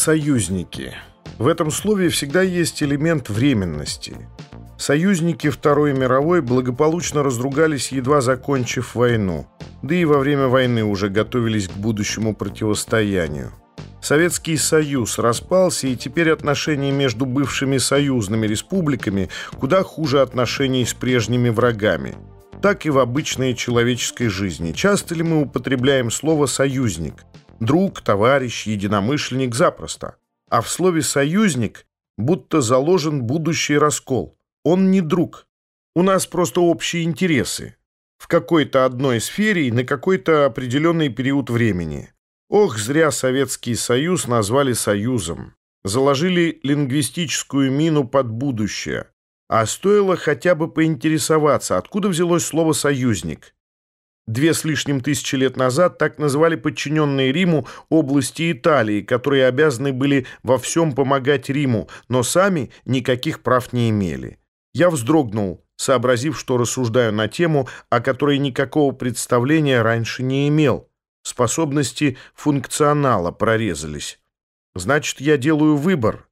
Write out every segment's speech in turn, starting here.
Союзники. В этом слове всегда есть элемент временности. Союзники Второй мировой благополучно разругались, едва закончив войну. Да и во время войны уже готовились к будущему противостоянию. Советский Союз распался, и теперь отношения между бывшими союзными республиками куда хуже отношений с прежними врагами. Так и в обычной человеческой жизни. Часто ли мы употребляем слово «союзник»? Друг, товарищ, единомышленник запросто. А в слове «союзник» будто заложен будущий раскол. Он не друг. У нас просто общие интересы. В какой-то одной сфере и на какой-то определенный период времени. Ох, зря Советский Союз назвали Союзом. Заложили лингвистическую мину под будущее. А стоило хотя бы поинтересоваться, откуда взялось слово «союзник». Две с лишним тысячи лет назад так называли подчиненные Риму области Италии, которые обязаны были во всем помогать Риму, но сами никаких прав не имели. Я вздрогнул, сообразив, что рассуждаю на тему, о которой никакого представления раньше не имел. Способности функционала прорезались. Значит, я делаю выбор.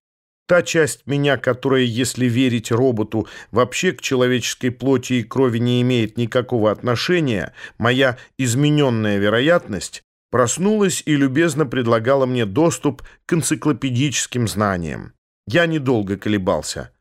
Та часть меня, которая, если верить роботу, вообще к человеческой плоти и крови не имеет никакого отношения, моя измененная вероятность, проснулась и любезно предлагала мне доступ к энциклопедическим знаниям. Я недолго колебался.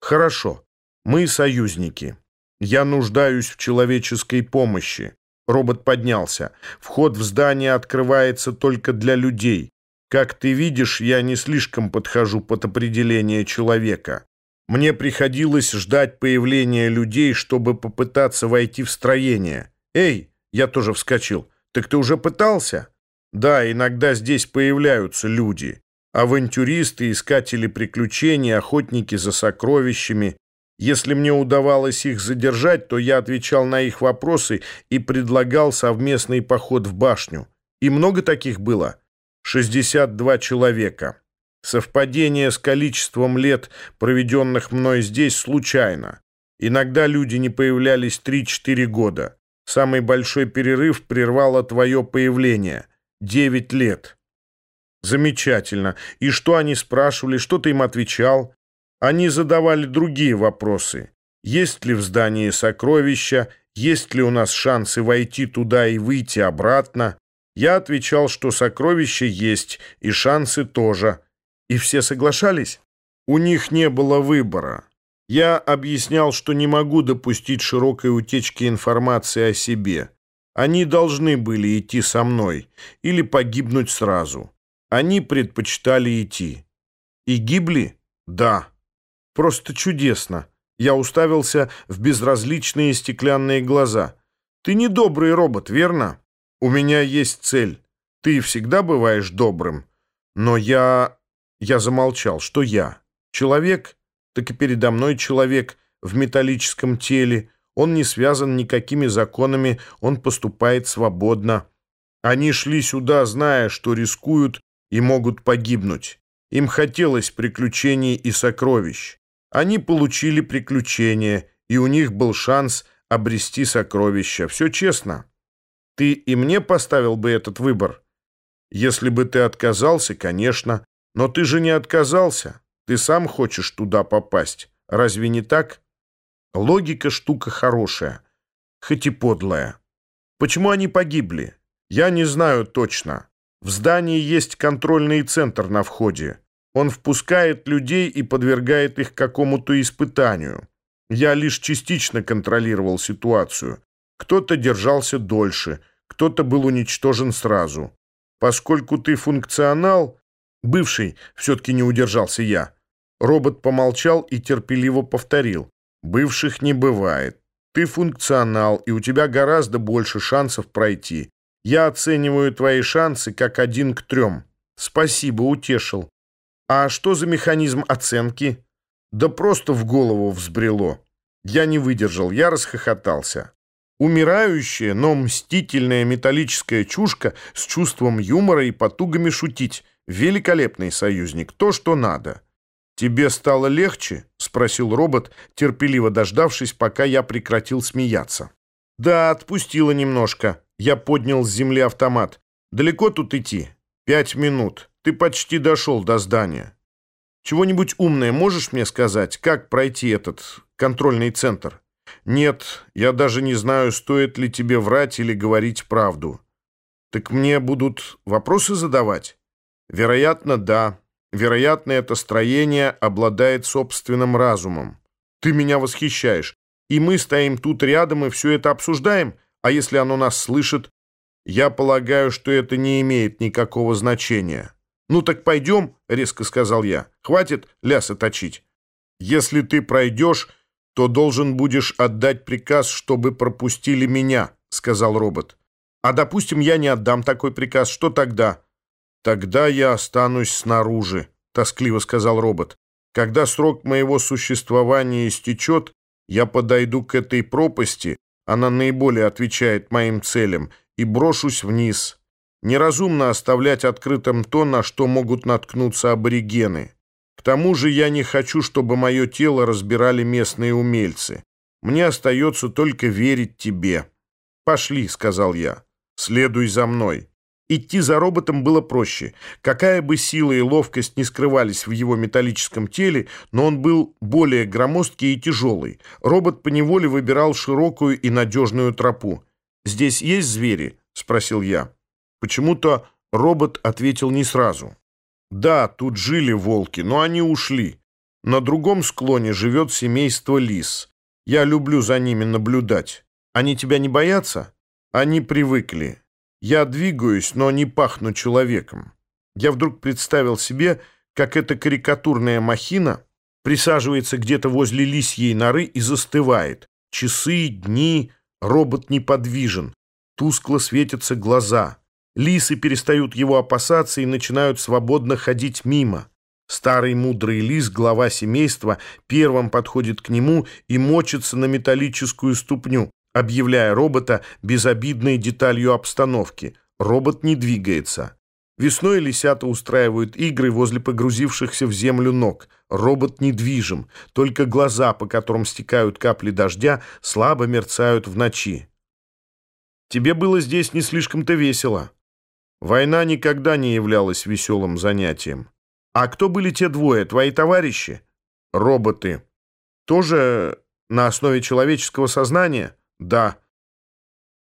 Хорошо, мы союзники. Я нуждаюсь в человеческой помощи. Робот поднялся. Вход в здание открывается только для людей. Как ты видишь, я не слишком подхожу под определение человека. Мне приходилось ждать появления людей, чтобы попытаться войти в строение. Эй, я тоже вскочил. Так ты уже пытался? Да, иногда здесь появляются люди. Авантюристы, искатели приключений, охотники за сокровищами. Если мне удавалось их задержать, то я отвечал на их вопросы и предлагал совместный поход в башню. И много таких было? 62 человека. Совпадение с количеством лет, проведенных мной здесь, случайно. Иногда люди не появлялись 3-4 года. Самый большой перерыв прервало твое появление. 9 лет. Замечательно. И что они спрашивали, что ты им отвечал? Они задавали другие вопросы. Есть ли в здании сокровища? Есть ли у нас шансы войти туда и выйти обратно? Я отвечал, что сокровища есть, и шансы тоже. И все соглашались? У них не было выбора. Я объяснял, что не могу допустить широкой утечки информации о себе. Они должны были идти со мной или погибнуть сразу. Они предпочитали идти. И гибли? Да. Просто чудесно. Я уставился в безразличные стеклянные глаза. Ты не добрый робот, верно? У меня есть цель. Ты всегда бываешь добрым. Но я... Я замолчал. Что я? Человек? Так и передо мной человек в металлическом теле. Он не связан никакими законами, он поступает свободно. Они шли сюда, зная, что рискуют и могут погибнуть. Им хотелось приключений и сокровищ. Они получили приключения, и у них был шанс обрести сокровища. Все честно. Ты и мне поставил бы этот выбор? Если бы ты отказался, конечно. Но ты же не отказался. Ты сам хочешь туда попасть. Разве не так? Логика штука хорошая, хоть и подлая. Почему они погибли? Я не знаю точно. В здании есть контрольный центр на входе. Он впускает людей и подвергает их какому-то испытанию. Я лишь частично контролировал ситуацию. Кто-то держался дольше, кто-то был уничтожен сразу. Поскольку ты функционал, бывший, все-таки не удержался я. Робот помолчал и терпеливо повторил. Бывших не бывает. Ты функционал, и у тебя гораздо больше шансов пройти. Я оцениваю твои шансы как один к трем. Спасибо, утешил. А что за механизм оценки? Да просто в голову взбрело. Я не выдержал, я расхохотался. Умирающая, но мстительная металлическая чушка с чувством юмора и потугами шутить. Великолепный союзник, то, что надо. «Тебе стало легче?» — спросил робот, терпеливо дождавшись, пока я прекратил смеяться. «Да, отпустила немножко». Я поднял с земли автомат. «Далеко тут идти?» «Пять минут». ты почти дошел до здания. Чего-нибудь умное можешь мне сказать, как пройти этот контрольный центр? Нет, я даже не знаю, стоит ли тебе врать или говорить правду. Так мне будут вопросы задавать? Вероятно, да. Вероятно, это строение обладает собственным разумом. Ты меня восхищаешь. И мы стоим тут рядом и все это обсуждаем. А если оно нас слышит? Я полагаю, что это не имеет никакого значения. «Ну так пойдем», — резко сказал я. «Хватит лясы точить. Если ты пройдешь, то должен будешь отдать приказ, чтобы пропустили меня», — сказал робот. «А допустим, я не отдам такой приказ, что тогда?» «Тогда я останусь снаружи», — тоскливо сказал робот. «Когда срок моего существования истечет, я подойду к этой пропасти, она наиболее отвечает моим целям, и брошусь вниз. Неразумно оставлять открытым то, на что могут наткнуться аборигены. К тому же я не хочу, чтобы мое тело разбирали местные умельцы. Мне остается только верить тебе. «Пошли», — сказал я. «Следуй за мной». Идти за роботом было проще. Какая бы сила и ловкость не скрывались в его металлическом теле, но он был более громоздкий и тяжелый. Робот поневоле выбирал широкую и надежную тропу. «Здесь есть звери?» — спросил я. Почему-то робот ответил не сразу. «Да, тут жили волки, но они ушли. На другом склоне живет семейство лис. Я люблю за ними наблюдать. Они тебя не боятся? Они привыкли. Я двигаюсь, но не пахну человеком». Я вдруг представил себе, как эта карикатурная махина присаживается где-то возле лисьей норы и застывает. Часы, дни, робот неподвижен. Тускло светятся глаза. Лисы перестают его опасаться и начинают свободно ходить мимо. Старый мудрый лис, глава семейства, первым подходит к нему и мочится на металлическую ступню, объявляя робота безобидной деталью обстановки. Робот не двигается. Весной лисята устраивают игры возле погрузившихся в землю ног. Робот недвижим, только глаза, по которым стекают капли дождя, слабо мерцают в ночи. «Тебе было здесь не слишком-то весело», Война никогда не являлась веселым занятием. А кто были те двое, твои товарищи? Роботы. Тоже на основе человеческого сознания? Да.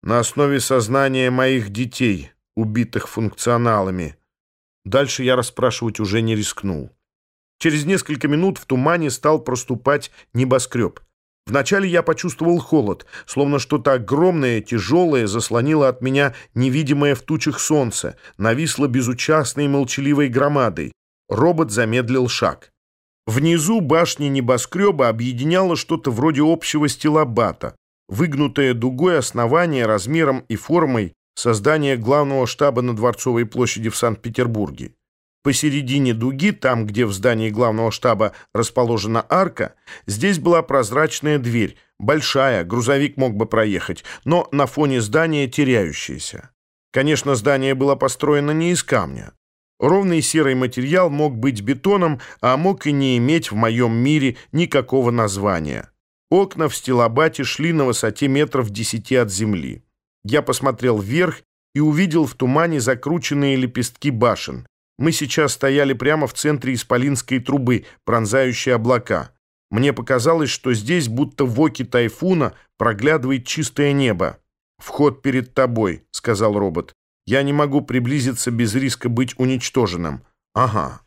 На основе сознания моих детей, убитых функционалами. Дальше я расспрашивать уже не рискнул. Через несколько минут в тумане стал проступать небоскреб. Вначале я почувствовал холод, словно что-то огромное, тяжелое заслонило от меня невидимое в тучах солнце, нависло безучастной молчаливой громадой. Робот замедлил шаг. Внизу башни небоскреба объединяло что-то вроде общего стилобата, выгнутое дугой основание размером и формой создания главного штаба на Дворцовой площади в Санкт-Петербурге. Посередине дуги, там, где в здании главного штаба расположена арка, здесь была прозрачная дверь, большая, грузовик мог бы проехать, но на фоне здания теряющаяся. Конечно, здание было построено не из камня. Ровный серый материал мог быть бетоном, а мог и не иметь в моем мире никакого названия. Окна в стилобате шли на высоте метров десяти от земли. Я посмотрел вверх и увидел в тумане закрученные лепестки башен. Мы сейчас стояли прямо в центре исполинской трубы, пронзающей облака. Мне показалось, что здесь, будто в оке тайфуна, проглядывает чистое небо. «Вход перед тобой», — сказал робот. «Я не могу приблизиться без риска быть уничтоженным». «Ага».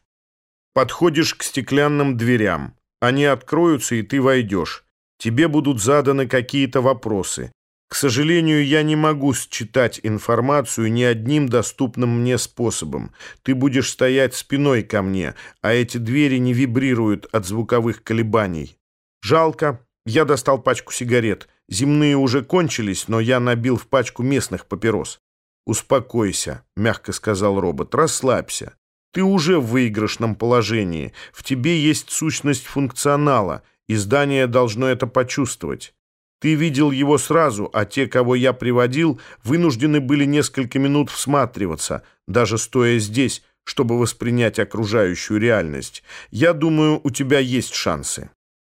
Подходишь к стеклянным дверям. Они откроются, и ты войдешь. Тебе будут заданы какие-то вопросы. К сожалению, я не могу считать информацию ни одним доступным мне способом. Ты будешь стоять спиной ко мне, а эти двери не вибрируют от звуковых колебаний. Жалко. Я достал пачку сигарет. Земные уже кончились, но я набил в пачку местных папирос. «Успокойся», — мягко сказал робот, — «расслабься. Ты уже в выигрышном положении. В тебе есть сущность функционала, и здание должно это почувствовать». Ты видел его сразу, а те, кого я приводил, вынуждены были несколько минут всматриваться, даже стоя здесь, чтобы воспринять окружающую реальность. Я думаю, у тебя есть шансы.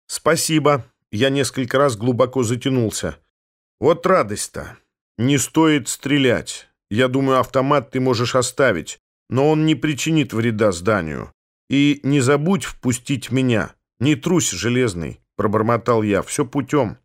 Спасибо. Я несколько раз глубоко затянулся. Вот радость-то. Не стоит стрелять. Я думаю, автомат ты можешь оставить. но он не причинит вреда зданию. И не забудь впустить меня. Не трусь, железный, пробормотал я, все путем.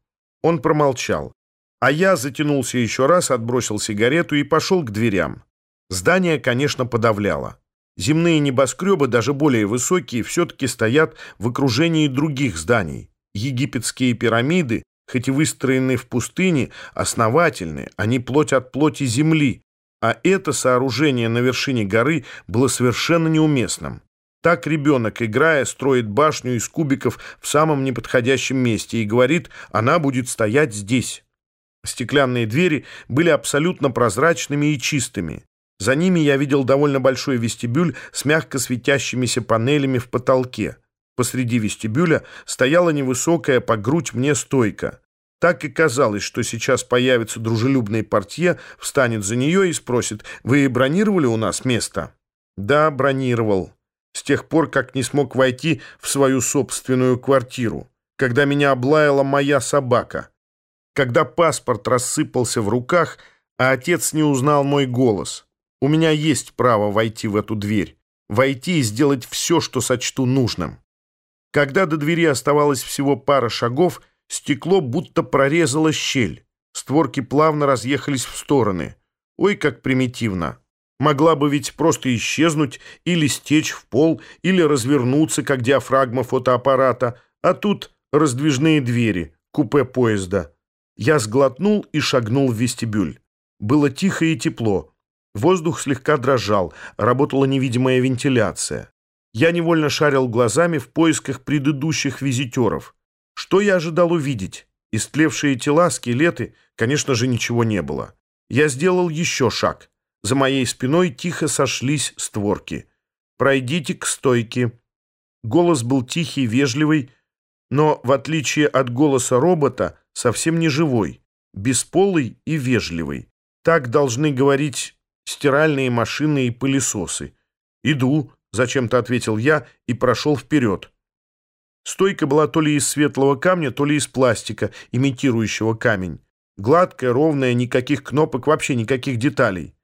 Он промолчал. А я затянулся еще раз, отбросил сигарету и пошел к дверям. Здание, конечно, подавляло. Земные небоскребы, даже более высокие, все-таки стоят в окружении других зданий. Египетские пирамиды, хоть и выстроены в пустыне, основательны, они плоть от плоти земли, а это сооружение на вершине горы было совершенно неуместным. Так ребенок, играя, строит башню из кубиков в самом неподходящем месте и говорит, она будет стоять здесь. Стеклянные двери были абсолютно прозрачными и чистыми. За ними я видел довольно большой вестибюль с мягко светящимися панелями в потолке. Посреди вестибюля стояла невысокая по грудь мне стойка. Так и казалось, что сейчас появится дружелюбный портье, встанет за нее и спросит, «Вы бронировали у нас место?» «Да, бронировал. С тех пор, как не смог войти в свою собственную квартиру, когда меня облаяла моя собака, когда паспорт рассыпался в руках, а отец не узнал мой голос. У меня есть право войти в эту дверь, войти и сделать все, что сочту нужным». Когда до двери оставалось всего пара шагов, Стекло будто прорезало щель. Створки плавно разъехались в стороны. Ой, как примитивно. Могла бы ведь просто исчезнуть или стечь в пол, или развернуться, как диафрагма фотоаппарата. А тут раздвижные двери, купе поезда. Я сглотнул и шагнул в вестибюль. Было тихо и тепло. Воздух слегка дрожал, работала невидимая вентиляция. Я невольно шарил глазами в поисках предыдущих визитеров. Что я ожидал увидеть? Истлевшие тела, скелеты, конечно же, ничего не было. Я сделал еще шаг. За моей спиной тихо сошлись створки. «Пройдите к стойке». Голос был тихий, вежливый, но, в отличие от голоса робота, совсем не живой, бесполый и вежливый. Так должны говорить стиральные машины и пылесосы. «Иду», — зачем-то ответил я и прошел вперед. Стойка была то ли из светлого камня, то ли из пластика, имитирующего камень. Гладкая, ровная, никаких кнопок, вообще никаких деталей.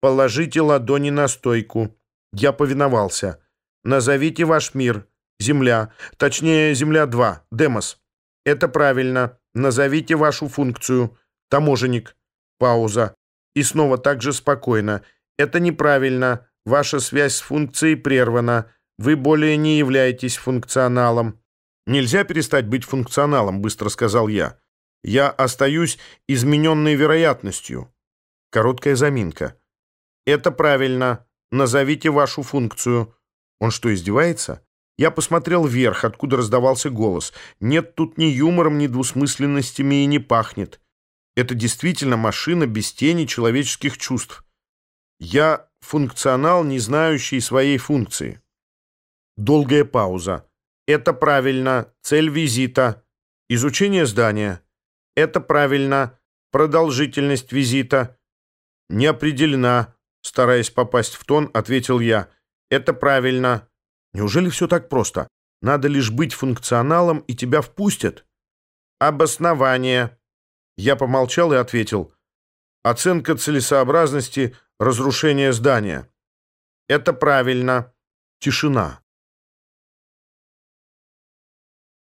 «Положите ладони на стойку». Я повиновался. «Назовите ваш мир. Земля. Точнее, Земля-2. Демос». «Это правильно. Назовите вашу функцию. Таможенник». Пауза. И снова так же спокойно. «Это неправильно. Ваша связь с функцией прервана. Вы более не являетесь функционалом. Нельзя перестать быть функционалом, быстро сказал я. Я остаюсь измененной вероятностью. Короткая заминка. Это правильно. Назовите вашу функцию. Он что, издевается? Я посмотрел вверх, откуда раздавался голос. Нет тут ни юмором, ни двусмысленностями и не пахнет. Это действительно машина без тени человеческих чувств. Я функционал, не знающий своей функции. Долгая пауза. Это правильно. Цель визита. Изучение здания. Это правильно. Продолжительность визита. Не определена. Стараясь попасть в тон, ответил я. Это правильно. Неужели все так просто? Надо лишь быть функционалом, и тебя впустят? Обоснование. Я помолчал и ответил. Оценка целесообразности разрушения здания. Это правильно. Тишина.